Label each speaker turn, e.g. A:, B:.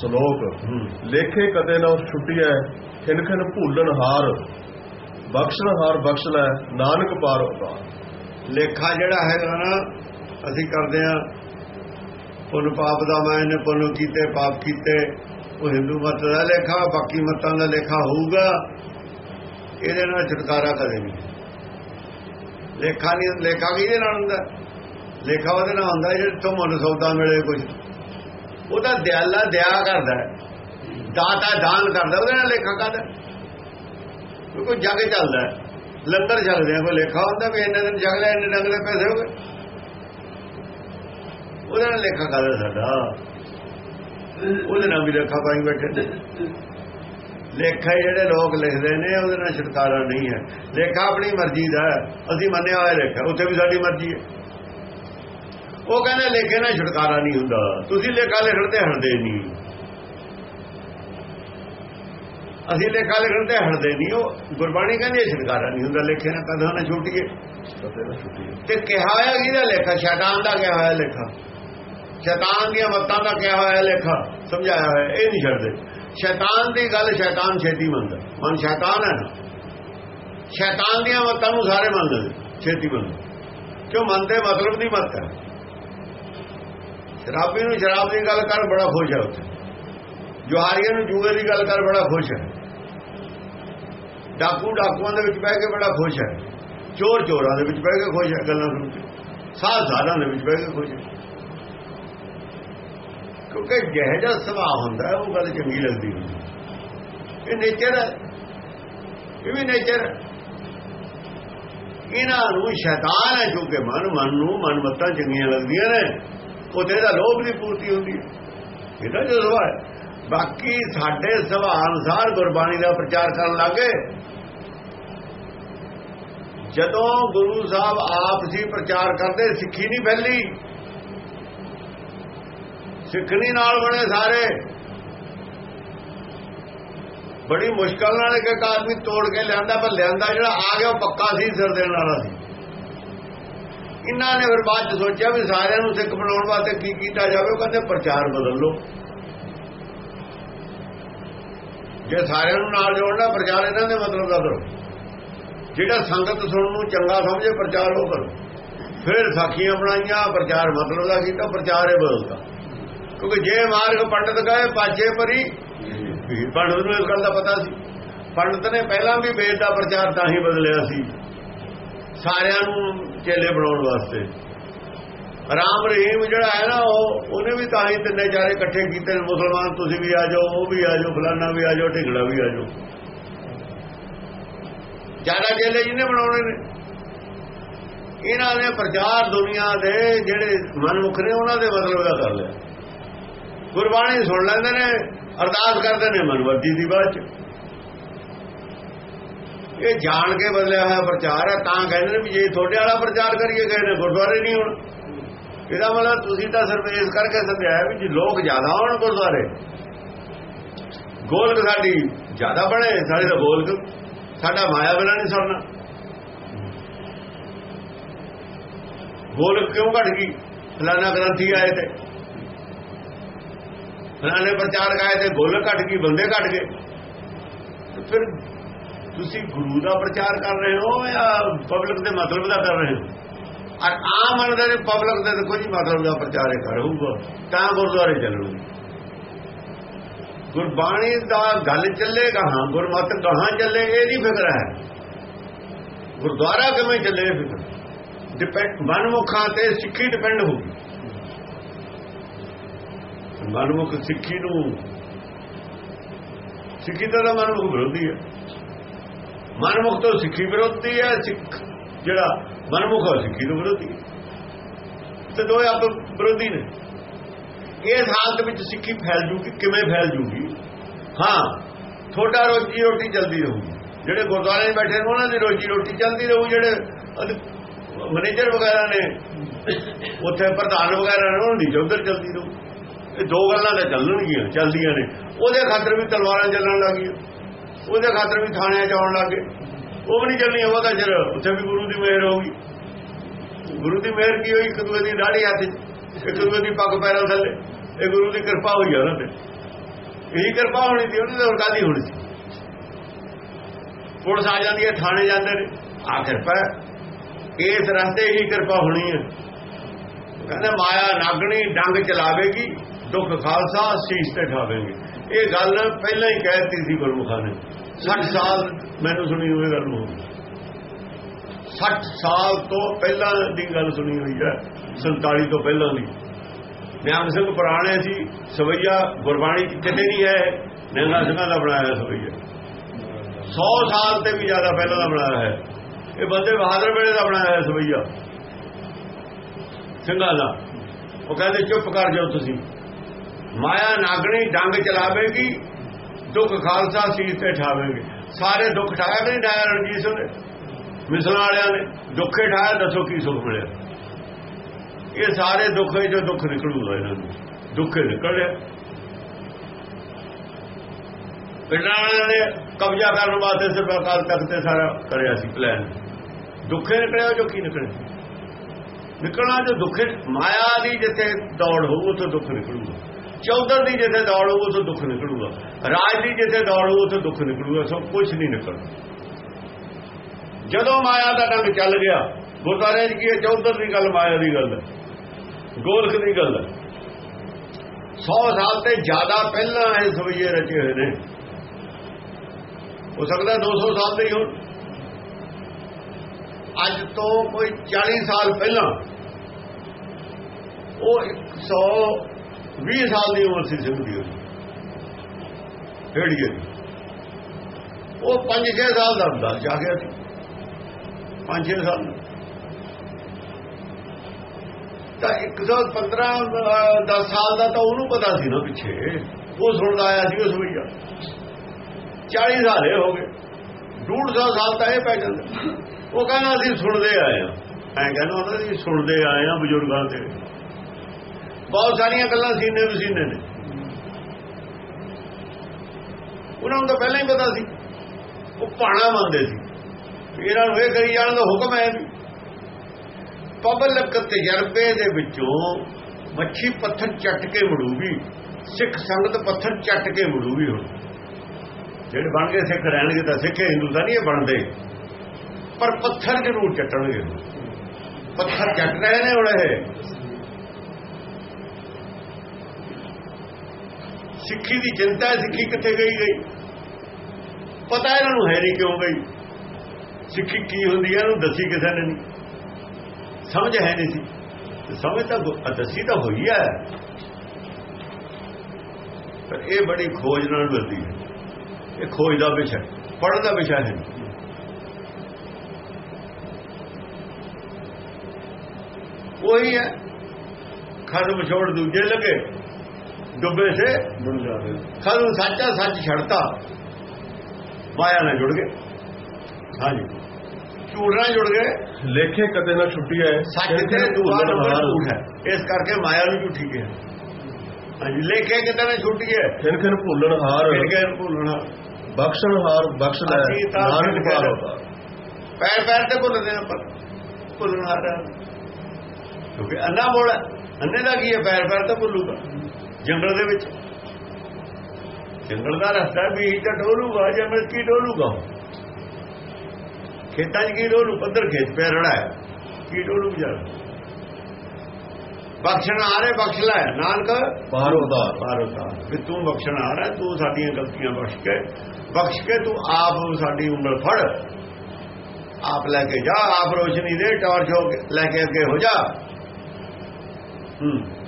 A: ਸ਼ਲੋਕ ਲੇਖੇ ਕਦੇ ਨਾ ਛੁੱਟੀਐ ਖਿਨ ਖਿਨ ਭੂਲਣ ਹਾਰ। ਬਖਸ਼ਣ ਹਾਰ ਬਖਸ਼ ਲੈ, ਨਾਨਕ ਪਾਰ ਉਤਾਰ
B: ਲੇਖਾ ਜਿਹੜਾ ਹੈਗਾ ਨਾ, ਅਸੀਂ ਕਰਦੇ ਆ ਪੁੰਨ ਪਾਪ ਦਾ ਮੈਂ ਇਹਨੇ ਪੁੰਨ ਕੀਤੇ, ਪਾਪ ਕੀਤੇ, ਉਹ ਹਿੰਦੂ ਮਤ ਦਾ ਲੇਖਾ, ਬਾਕੀ ਮਤਾਂ ਦਾ ਲੇਖਾ ਹੋਊਗਾ, ਇਹਦੇ ਨਾਲ ਛੁਟਕਾਰਾ ਕਦੇ ਨਹੀਂ ਲੇਖਾ ਨਹੀਂ, ਲੇਖਾ ਕਿਹਦੇ ਨਾਲ ਹੁੰਦਾ? ਲੇਖਾ ਉਹਦੇ ਨਾਲ ਹੁੰਦਾ, ਜੇ ਤੋਂ ਮਨ ਸੌਦਾ ਮਿਲੇ ਕੁਝ ਉਹਦਾ ਦਿਆਲਾ ਦਿਆ ਕਰਦਾ ਦਾਤਾ ਦਾਨ ਕਰਦਾ, ਉਹਦੇ ਨਾਲ ਲੇਖਾ ਕਰਦਾ ਕੋਈ ਜੱਗ ਚੱਲਦਾ ਲੰਗਰ ਚੱਲਦੇ ਆ, ਕੋਈ ਲੇਖਾ ਹੁੰਦਾ ਵੀ ਇੰਨੇ ਦਿਨ ਜਗ ਲੈ ਇੰਨੇ ਡੰਗ ਦੇ ਪੈਸੇ ਹੋ ਗਏ। ਉਹਦੇ ਨਾਲ ਲੇਖਾ ਕਰਦਾ ਸਾਡਾ ਉਹਦੇ ਨਾਲ ਵੀ ਲੇਖਾ ਪਾਈ ਬੈਠੇ ਲੇਖਾ ਜਿਹੜੇ ਲੋਕ ਲਿਖਦੇ ਨੇ, ਉਹਦੇ ਨਾਲ ਛੁਟਕਾਰਾ ਨਹੀਂ ਹੈ। ਲੇਖਾ ਆਪਣੀ ਮਰਜ਼ੀ ਦਾ ਅਸੀਂ ਮੰਨਿਆ ਹੋਇਆ ਲੇਖਾ, ਉੱਥੇ ਵੀ ਸਾਡੀ ਮਰਜ਼ੀ ਹੈ। ਉਹ ਕਹਿੰਦੇ ਲੇਖੇ ਨਾਲ ਛੁਟਕਾਰਾ ਨਹੀਂ ਹੁੰਦਾ। ਤੁਸੀਂ ਲੇਖਾ ਲਿਖਣ ਤੇ ਹਟਦੇ ਨਹੀਂ। ਅਸੀਂ ਲੇਖਾ ਲਿਖਣ ਤੇ ਹਟਦੇ ਨਹੀਂ। ਉਹ ਗੁਰਬਾਣੀ ਕਹਿੰਦੀ ਛੁਟਕਾਰਾ ਨਹੀਂ ਹੁੰਦਾ ਲੇਖੇ ਨਾਲ ਕਦੋਂ ਨਾ ਛੁੱਟੀਏ। ਤੇ ਕਿਹਾ ਹੋਇਆ ਕਿਹਦਾ ਲੇਖਾ? ਸ਼ੈਤਾਨ ਦਾ ਕਿਹਾ ਹੋਇਆ ਲੇਖਾ। ਸ਼ੈਤਾਨ ਦੀਆਂ ਮੱਤਾਂ ਦਾ ਕਿਹਾ ਹੋਇਆ ਲੇਖਾ। ਸਮਝਾਇਆ ਹੋਇਆ ਇਹ ਨਹੀਂ ਛੱਡਦੇ। ਸ਼ੈਤਾਨ ਦੀ ਗੱਲ ਸ਼ੈਤਾਨ ਛੇਤੀ ਮੰਨਦਾ। ਮਨ ਸ਼ੈਤਾਨ ਹੈ ਸ਼ੈਤਾਨ ਦੀਆਂ ਮੱਤਾਂ ਨੂੰ ਸਾਰੇ ਮੰਨਦੇ ਛੇਤੀ ਮੰਨਦੇ। ਕਿਉਂ? ਮੰਨਦੇ ਮਤਲਬ ਦੀ ਮੱਤ ਹੈ। ਸ਼ਰਾਬੀ ਨੂੰ ਸ਼ਰਾਬ ਦੀ ਗੱਲ ਕਰ, ਬੜਾ ਖੁਸ਼ ਹੈ ਉੱਥੇ। ਜੁਹਾਰੀਆਂ ਨੂੰ ਜੂਏ ਦੀ ਗੱਲ ਕਰ, ਬੜਾ ਖੁਸ਼ ਹੈ। ਡਾਕੂ ਡਾਕੂਆਂ ਦੇ ਵਿੱਚ ਬਹਿ ਕੇ ਬੜਾ ਖੁਸ਼ ਹੈ। ਚੋਰ ਚੋਰਾਂ ਦੇ ਵਿੱਚ ਬਹਿ ਕੇ ਖੁਸ਼ ਹੈ, ਗੱਲਾਂ ਸੁਣ ਕੇ। ਸਾਧ ਸਾਧਾਂ ਦੇ ਵਿੱਚ ਬਹਿ ਕੇ ਖੁਸ਼ ਹੈ। ਕਿਉਂਕਿ ਜਿਹੋ ਜਿਹਾ ਸੁਭਾਅ ਹੁੰਦਾ ਉਹ ਗੱਲ ਚੰਗੀ ਲੱਗਦੀ ਹੁੰਦੀ ਇਹ ਨੇਚਰ ਹੈ। ਇਹ ਵੀ ਨੇਚਰ ਇਹਨਾਂ ਨੂੰ ਸ਼ੈਤਾਨ ਹੈ ਜੋ ਕਿ ਮਨ ਮਨ ਨੂੰ ਮਨ ਮੱਤਾਂ ਚੰਗੀਆਂ ਲੱਗਦੀਆਂ ਨੇ। ਉਹਦੇ ਦਾ ਲੋਭ ਦੀ ਪੂਰਤੀ ਹੁੰਦੀ ਹੈ। ਇਹਦਾ ਜੋ ਸੁਭਾਅ ਹੈ। ਬਾਕੀ ਸਾਡੇ ਸੁਭਾਅ ਅਨੁਸਾਰ ਗੁਰਬਾਣੀ ਦਾ ਪ੍ਰਚਾਰ ਕਰਨ ਲੱਗੇ। ਜਦੋਂ ਗੁਰੂ ਸਾਹਿਬ ਆਪ ਜੀ ਪ੍ਰਚਾਰ ਕਰਦੇ, ਸਿੱਖੀ ਨਹੀਂ ਫੈਲੀ। ਸਿੱਖਣੀ ਨਾਲ ਬਣੇ ਸਾਰੇ। ਬੜੀ ਮੁਸ਼ਕਲ ਨਾਲ ਇੱਕ ਆਦਮੀ ਤੋੜ ਕੇ ਲਿਆਂਦਾ, ਪਰ ਲਿਆਂਦਾ ਜਿਹੜਾ ਆ ਗਿਆ, ਉਹ ਪੱਕਾ ਸੀ, ਸਿਰ ਦੇਣ ਵਾਲਾ ਸੀ। ਇਹਨਾਂ ਨੇ ਫਿਰ ਬਾਅਦ ਚ ਸੋਚਿਆ ਵੀ ਸਾਰਿਆਂ ਨੂੰ ਸਿੱਖ ਬਣਾਉਣ ਵਾਸਤੇ ਕੀ ਕੀਤਾ ਜਾਵੇ ਕਹਿੰਦੇ ਪ੍ਰਚਾਰ ਬਦਲ ਲਓ। ਜੇ ਸਾਰਿਆਂ ਨੂੰ ਨਾਲ ਜੋੜਨਾ, ਪ੍ਰਚਾਰ ਇਹਨਾਂ ਦੇ ਮਤਲਬ ਦਾ ਕਰੋ। ਜਿਹੜਾ ਸੰਗਤ ਸੁਣਨ ਨੂੰ ਚੰਗਾ ਸਮਝੇ, ਪ੍ਰਚਾਰ ਉਹ ਕਰੋ। ਫਿਰ ਸਾਖੀਆਂ ਬਣਾਈਆਂ, ਪ੍ਰਚਾਰ ਮਤਲਬ ਦਾ ਕੀਤਾ, ਪ੍ਰਚਾਰ ਇਹ ਬਦਲਦਾ ਕਿਉਂਕਿ ਜੇ ਮਾਰਗ ਪੰਡਤ ਕਹੇ ਪਾਛੇ ਪਰੀ ਪੰਡਤ ਨੂੰ ਇਸ ਗੱਲ ਦਾ ਪਤਾ ਸੀ। ਪੰਡਤ ਨੇ ਪਹਿਲਾਂ ਵੀ ਵੇਦ ਦਾ ਪ੍ਰਚਾਰ ਤਾਂ ਹੀ ਬਦਲਿਆ ਸੀ। ਸਾਰਿਆਂ ਨੂੰ ਚੇਲੇ ਬਣਾਉਣ ਵਾਸਤੇ। ਰਾਮ ਰਹੀਮ ਜਿਹੜਾ ਹੈ ਨਾ, ਉਹ, ਉਹਨੇ ਵੀ ਤਾਂ ਹੀ ਤਿੰਨੇ ਚਾਰੇ ਇਕੱਠੇ ਕੀਤੇ ਨੇ, ਮੁਸਲਮਾਨ ਤੁਸੀਂ ਵੀ ਆ ਜਾਓ, ਉਹ ਵੀ ਆ ਜਾਓ, ਫਲਾਨਾ ਵੀ ਆ ਜਾਓ, ਢਿੰਗੜਾ ਵੀ ਆ ਜਾਓ। ਜ਼ਿਆਦਾ ਚੇਲੇ ਜਿਹਨੇ ਬਣਾਉਣੇ ਨੇ। ਇਹਨਾਂ ਨੇ ਪ੍ਰਚਾਰ ਦੁਨੀਆ ਦੇ ਜਿਹੜੇ ਮਨਮੁਖ ਨੇ, ਉਹਨਾਂ ਦੇ ਮਤਲਬ ਦਾ ਕਰ ਲਿਆ। ਗੁਰਬਾਣੀ ਸੁਣ ਲੈਂਦੇ ਨੇ, ਅਰਦਾਸ ਕਰਦੇ ਨੇ ਮਨਵਰਤੀ ਦੀ ਬਾਅਦ ਚ। ਇਹ ਜਾਣ ਕੇ ਬਦਲਿਆ ਹੋਇਆ ਪ੍ਰਚਾਰ ਹੈ, ਤਾਂ ਕਹਿੰਦੇ ਨੇ ਵੀ ਜੇ ਤੁਹਾਡੇ ਵਾਲਾ ਪ੍ਰਚਾਰ ਕਰੀਏ ਗਏ ਨੇ ਗੁਰਦੁਆਰੇ ਨਹੀਂ ਹੁਣ। ਇਹਦਾ ਮਤਲਬ ਤੁਸੀਂ ਤਾਂ ਸਿਰਫ ਇਸ ਕਰਕੇ ਸਮਝਾਇਆ ਵੀ ਜੇ ਲੋਕ ਜ਼ਿਆਦਾ ਆਉਣ ਗੁਰਦੁਆਰੇ, ਗੋਲਕ ਸਾਡੀ ਜ਼ਿਆਦਾ ਬਣੇ ਸਾਡੇ ਦਾ ਗੋਲਕ, ਸਾਡਾ ਮਾਇਆ ਬਿਨਾ ਨਹੀਂ ਸਰਨਾ। ਗੋਲਕ ਕਿਉਂ ਘਟ ਗਈ? ਫਲਾਣਾ ਗ੍ਰੰਥੀ ਆਏ ਤੇ। ਫਲਾਣੇ ਪ੍ਰਚਾਰਕ ਆਏ ਤੇ ਗੋਲਕ ਘਟ ਗਈ, ਬੰਦੇ ਘਟ ਗਏ। ਫਿਰ ਤੁਸੀਂ ਗੁਰੂ ਦਾ ਪ੍ਰਚਾਰ ਕਰ ਰਹੇ ਹੋ ਜਾਂ ਪਬਲਿਕ ਦੇ ਮਤਲਬ ਦਾ ਕਰ ਰਹੇ ਹੋ? ਔਰ ਆਮ ਮੰਨਦੇ ਨੇ ਪਬਲਿਕ ਦੇ ਕੋਈ ਮਤਲਬ ਦਾ ਪ੍ਰਚਾਰ ਕਰੂਗਾ ਤਾਂ ਗੁਰਦੁਆਰੇ ਚੱਲਣਗੇ। ਗੁਰਬਾਣੀ ਦਾ ਗੱਲ ਚੱਲੇਗਾ, ਹਾਂ, ਗੁਰਮਤ ਕਹਾਂ ਚੱਲੇ, ਇਹ ਨਹੀਂ ਫਿਕਰ ਹੈ। ਗੁਰਦੁਆਰਾ ਕਿਵੇਂ ਚੱਲੇ ਫਿਕਰ। ਡਿਪੈਂਡ ਮਨਮੁਖਾਂ ਤੇ ਸਿੱਖੀ ਡਿਪੈਂਡ ਹੋਊਗੀ। ਮਨਮੁਖ ਸਿੱਖੀ ਨੂੰ, ਸਿੱਖੀ ਦਾ ਮਨਮੁਖ ਵਿਰੋਧੀ ਹੈ। ਮਨਮੁਖ ਤੋਂ ਸਿੱਖੀ ਵਿਰੋਧੀ ਹੈ, ਸਿੱਖ ਜਿਹੜਾ ਮਨਮੁਖ ਹੈ ਸਿੱਖੀ ਤੋਂ ਵਿਰੋਧੀ ਤੇ ਦੋਏ ਆਪ ਵਿਰੋਧੀ ਨੇ। ਇਸ ਹਾਲਤ ਵਿੱਚ ਸਿੱਖੀ ਫੈਲ ਜੂਗੀ, ਕਿਵੇਂ ਫੈਲ ਜੂਗੀ? ਹਾਂ ਥੋੜਾ ਰੋਜੀ ਰੋਟੀ ਜਲਦੀ ਰਹੂਗੀ। ਜਿਹੜੇ ਗੁਰਦੁਆਰੇ 'ਚ ਬੈਠੇ ਨੇ, ਉਹਨਾਂ ਦੀ ਰੋਜੀ ਰੋਟੀ ਚੱਲਦੀ ਰਹੂ। ਜਿਹੜੇ ਮੈਨੇਜਰ ਵਗੈਰਾ ਨੇ, ਉੱਥੇ ਪ੍ਰਧਾਨ ਵਗੈਰਾ ਨੇ, ਉਹਨਾਂ ਦੀ ਉਧਰ ਚੱਲਦੀ ਰਹੂ। ਇਹ ਦੋ ਗੱਲਾਂ ਤਾਂ ਚੱਲਣਗੀਆਂ, ਚੱਲਦੀਆਂ ਨੇ। ਉਹਦੇ ਖਾਤਰ ਵੀ ਤਲਵਾਰਾਂ ਚੱਲਣ ਲੱਗੀਆਂ। ਉਹਦੇ ਖਾਤਰ ਵੀ ਥਾਣਿਆਂ ਜਾਣ ਲੱਗੇ ਉਹ ਵੀ ਨਹੀਂ ਚੱਲਣੀ, ਉਹ ਤਾਂ ਚਿਰ ਉੱਥੇ ਵੀ ਗੁਰੂ ਦੀ ਮਿਹਰ ਹੋਊਗੀ ਗੁਰੂ ਦੀ ਮਿਹਰ ਕੀ ਹੋਈ? ਇੱਕ ਦੂਏ ਦੀ ਦਾੜੀ ਹੱਥ ਇੱਕ ਦੂਏ ਦੀ ਪੱਗ ਪੈਰਾਂ ਥੱਲੇ। ਇਹ ਗੁਰੂ ਦੀ ਕਿਰਪਾ ਹੋਈ ਆ ਉਹਨਾਂ ਤੇ। ਇਹੀ ਕਿਰਪਾ ਹੋਣੀ ਸੀ ਉਹਨੇ ਹੋਰ ਕਾਦੀ ਹੋਣੀ ਸੀ? ਪੁਲਿਸ ਆ ਜਾਂਦੀ ਹੈ, ਥਾਣੇ ਜਾਂਦੇ ਨੇ। ਆ ਕਿਰਪਾ ਇਸ ਰਸਤੇ ਹੀ ਕਿਰਪਾ ਹੋਣੀ ਹੈ। ਕਹਿੰਦਾ ਮਾਇਆ ਨਾਗਣੀ ਡੰਗ ਚਲਾਵੇਗੀ, ਦੁੱਖ ਖਾਲਸਾ ਸੀਸ ਤੇ ਠਾਵੇਗੀ। ਇਹ ਗੱਲ ਪਹਿਲਾਂ ਹੀ ਕਹਿਤੀ ਸੀ ਗੁਰਮੁਖਾਂ ਨੇ। 60 ਸਾਲ ਮੈਨੂੰ ਸੁਣੀ ਹੋਈ ਗੱਲ ਨੂੰ। 60 ਸਾਲ ਤੋਂ ਪਹਿਲਾਂ ਦੀ ਗੱਲ ਸੁਣੀ ਹੋਈ ਹੈ 47 ਤੋਂ ਪਹਿਲਾਂ ਦੀ। ਨਿਹੰਗ ਸਿੰਘ ਪੁਰਾਣੇ ਸੀ, ਸਵਈਆ ਗੁਰਬਾਣੀ ਕਿਤੇ ਨਹੀਂ ਹੈ ਨਿਹੰਗਾ ਸਿੰਘਾਂ ਦਾ ਬਣਾਇਆ ਸਵਈਆ। 100 ਸਾਲ ਤੇ ਵੀ ਜ਼ਿਆਦਾ ਪਹਿਲਾਂ ਦਾ ਬਣਾਇਆ ਹੈ ਇਹ। ਬੰਦੇ ਬਹਾਦਰ ਵੇਲੇ ਦਾ ਬਣਾਇਆ ਹੈ ਸਵਈਆ। ਸਿੰਘਾਂ ਦਾ। ਉਹ ਕਹਿੰਦੇ, ਚੁੱਪ ਕਰ ਜਾਓ ਤੁਸੀਂ। ਮਾਇਆ ਨਾਗਣੀ ਡੰਗ ਚਲਾਵੇਗੀ, ਦੁੱਖ ਖਾਲਸਾ ਸੀਸ ਤੇ ਠਾਵੇਂਗੇ। ਸਾਰੇ ਦੁੱਖ ਠਾਇਆ ਕਿ ਨਹੀਂ ਠਾਇਆ ਰਣਜੀਤ ਸਿੰਘ ਨੇ? ਮਿਸਲਾਂ ਵਾਲਿਆਂ ਨੇ ਦੁੱਖੇ ਠਾਇਆ, ਦੱਸੋ ਕੀ ਸੁੱਖ ਮਿਲਿਆ? ਇਹ ਸਾਰੇ ਦੁੱਖ ਹੈ ਜੋ ਦੁੱਖ ਨਿਕਲੂਗਾ ਇਹਨਾਂ ਨੂੰ, ਦੁੱਖੇ ਨਿਕਲਿਆ ਪਿੰਡਾਂ ਵਾਲਿਆਂ ਨੇ ਕਬਜ਼ਾ ਕਰਨ ਵਾਸਤੇ ਸਿਰਫ ਅਕਾਲ ਤਖਤ ਤੇ ਸਾਰਾ ਕਰਿਆ ਸੀ ਪਲਾਨ ਦੁੱਖੇ ਨਿਕਲਿਆ ਜੋ ਕੀ ਨਿਕਲਿਆ ਨਿਕਲਣਾ ਜੋ ਦੁੱਖੇ, ਮਾਇਆ ਦੀ ਜਿੱਥੇ ਦੌੜ ਹੋਊ, ਉੱਥੇ ਦੁੱਖ ਨਿਕਲੂਗਾ। ਚੌਧਰ ਦੀ ਜਿੱਥੇ ਦੌੜ ਹੋਊ, ਉਥੇ ਦੁੱਖ ਨਿਕਲੂਗਾ। ਰਾਜ ਦੀ ਜਿੱਥੇ ਦੌੜ ਹੋਊ, ਉਥੇ ਦੁੱਖ ਨਿਕਲੂਗਾ, ਸਭ ਕੁਝ ਨਹੀਂ ਨਿਕਲਦਾ। ਜਦੋਂ ਮਾਇਆ ਦਾ ਡੰਗ ਚੱਲ ਗਿਆ ਗੁਰਦਾਰੇ ਜੀ ਕੀ ਚੌਧਰ ਦੀ ਗੱਲ, ਮਾਇਆ ਦੀ ਗੱਲ ਹੈ। ਗੋਲਖ ਦੀ ਗੱਲ ਹੈ। 100 ਸਾਲ ਤੇ ਜ਼ਿਆਦਾ ਪਹਿਲਾਂ ਇਹ ਸਵਈਏ ਰਚੇ ਹੋਏ ਨੇ। ਹੋ ਸਕਦਾ 200 ਸਾਲ ਤੇ ਹੀ ਹੋਣ। ਅੱਜ ਤੋਂ ਕੋਈ 40 ਸਾਲ ਪਹਿਲਾਂ ਉਹ 120 ਸਾਲ ਦੀ ਉਮਰ ਸੀ ਸਿੰਘ ਦੀ ਢੇੜੀਏ ਉਹ 5-6 ਸਾਲ ਦਾ ਹੁੰਦਾ ਜਾ ਗਿਆ ਸੀ 5-6 ਸਾਲ ਦਾ। ਤਾਂ 115 10 ਸਾਲ ਦਾ ਤਾਂ ਉਹਨੂੰ ਪਤਾ ਸੀ ਨਾ ਪਿੱਛੇ। ਉਹ ਸੁਣਦਾ ਆਇਆ ਸੀ ਉਸ ਵਈਆ 40 ਸਾਲ ਇਹ ਹੋ ਗਏ। 150 ਸਾਲ ਤਾਂ ਇਹ ਪੈ ਜਾਂਦਾ। ਉਹ ਕਹਿੰਦਾ, ਅਸੀਂ ਸੁਣਦੇ ਆਏ ਆ ਐ ਕਹਿੰਦਾ ਉਹਨਾਂ ਦੀ ਸੁਣਦੇ ਆਏ ਆ ਬਜ਼ੁਰਗਾਂ ਦੇ ਬਹੁਤ ਸਾਰੀਆਂ ਗੱਲਾਂ ਸੀਨੇ ਸੀਨੇ ਨੇ। ਉਹਨਾਂ ਨੂੰ ਤਾਂ ਪਹਿਲਾਂ ਹੀ ਪਤਾ ਸੀ। ਉਹ ਪਾਣਾ ਮੰਨਦੇ ਸੀ। ਇਹਨਾਂ ਨੂੰ ਇਹ ਕਰੀ ਜਾਣ ਦਾ ਹੁਕਮ ਹੈ ਵੀ ਪਬਲਿਕ ਤਜਰਬੇ ਦੇ ਵਿੱਚੋਂ ਮੱਛੀ ਪੱਥਰ ਚੱਟ ਕੇ ਮੜੂਗੀ, ਸਿੱਖ ਸੰਗਤ ਪੱਥਰ ਚੱਟ ਕੇ ਮੜੂਗੀ ਹੁਣ। ਜਿਹੜੇ ਬਣ ਕੇ ਸਿੱਖ ਰਹਿਣਗੇ ਤਾਂ ਸਿੱਖ ਹਿੰਦੂ ਤਾਂ ਨਹੀਂ ਇਹ ਬਣਦੇ। ਪਰ ਪੱਥਰ ਜ਼ਰੂਰ ਚੱਟਣਗੇ। ਪੱਥਰ ਚੱਟ ਰਹੇ ਨੇ ਹੁਣ ਇਹ। ਸਿੱਖੀ ਦੀ ਚਿੰਤਾ ਸਿੱਖੀ ਕਿੱਥੇ ਗਈ ਗਈ? ਪਤਾ ਇਹਨਾਂ ਨੂੰ ਹੈ ਨਹੀਂ ਕਿਉਂ ਗਈ? ਸਿੱਖੀ ਕੀ ਹੁੰਦੀ ਹੈ, ਇਹਨੂੰ ਦੱਸੀ ਕਿਸੇ ਨੇ ਨਹੀਂ। ਸਮਝ ਹੈ ਨਹੀਂ ਸੀ। ਸਮਝ ਤਾਂ ਦੱਸੀ ਤਾਂ ਹੋਈ ਹੈ। ਪਰ ਇਹ ਬੜੀ ਖੋਜ ਨਾਲ ਮਿਲਦੀ ਹੈ। ਇਹ ਖੋਜ ਦਾ ਵਿਸ਼ਾ ਪੜ੍ਹਨ ਦਾ ਵਿਸ਼ਾ ਹੈ। ਉਹੀ ਹੈ। ਖਰਮ ਛੋੜ ਦੂਜੇ ਲਗੇ। ਡੁੱਬੇ ਸੇ। ਖਸਮ ਸੱਚਾ ਸੱਚ ਛੜਤਾ ਮਾਇਆ ਨਾਲ ਜੁੜ ਗਏ। ਹਾਂਜੀ। ਝੂਠ ਨਾਲ ਜੁੜ ਗਏ।
A: ਲੇਖੇ ਕਦੇ ਨਾ ਛੁੱਟੀ ਹੈ।
B: ਸੱਚ ਤੇ ਝੂਠ ਹੈ। ਇਸ ਕਰਕੇ ਮਾਇਆ ਨੂੰ ਝੂਠੀ ਕਿਹਾ। ਹਾਂਜੀ ਲੇਖੇ ਕਿਤੇ ਨਾ ਛੁੱਟੀ ਹੈ।
A: ਖਿਨ ਖਿਨ ਭੁੱਲਣ ਹਾਰ।
B: ਫਿਰ ਗਏ ਭੁੱਲਣਾ
A: ਬਖਸ਼ਣ ਹਾਰ ਬਖਸ਼ ਲੈ।
B: ਅਸੀਂ ਤਾਂ
A: ਨਾਨਕ ਪਾਰ ਹੋਤਾ
B: ਪੈਰ ਪੈਰ ਤੇ ਭੁੱਲਦੇ ਆ ਪਰ ਭੁੱਲਣਾ ਰਹਾ ਕਿਉਂਕਿ ਅੰਨਾ ਬੋਲ ਅੰਨੇ ਦਾ ਕੀ ਹੈ? ਪੈਰ ਪੈਰ ਤੇ ਭੁੱਲੂਗਾ। ਜੰਗਲ ਦੇ ਵਿੱਚ। ਜੰਗਲ ਦਾ ਰਸਤਾ ਵੀ ਤਾਂ ਡੋਲੂਗਾ ਜੰਗਲ ਕੀ ਡੋਲੂਗਾ? ਖੇਤਾਂ 'ਚ ਕੀ ਡੋਲੂ? ਪੱਧਰ ਖੇਤ ਪੈ ਰੜਾ ਹੈ। ਕੀ ਡੋਲੂ ਜਾ ਬਖਸ਼ਣ ਆ ਰਹੇ ਬਖਸ਼ ਲੈ। ਨਾਨਕ
A: ਪਾਰ ਹੋਤਾ
B: ਭਾਰਤਾ ਵੀ ਤੂੰ ਬਖਸ਼ਣ ਆ ਰਿਹਾ ਤੂੰ ਸਾਡੀਆਂ ਗਲਤੀਆਂ ਬਖਸ਼ ਕੇ ਬਖਸ਼ ਕੇ ਤੂੰ ਆਪ ਸਾਡੀ ਉਂਗਲ ਫੜ। ਆਪ ਲੈ ਕੇ ਜਾ ਆਪ ਰੋਸ਼ਨੀ ਦੇ ਟਾਰਚ ਹੋ ਕੇ ਲੈ ਕੇ ਅੱਗੇ ਹੋ ਜਾ। ਹੂੰ।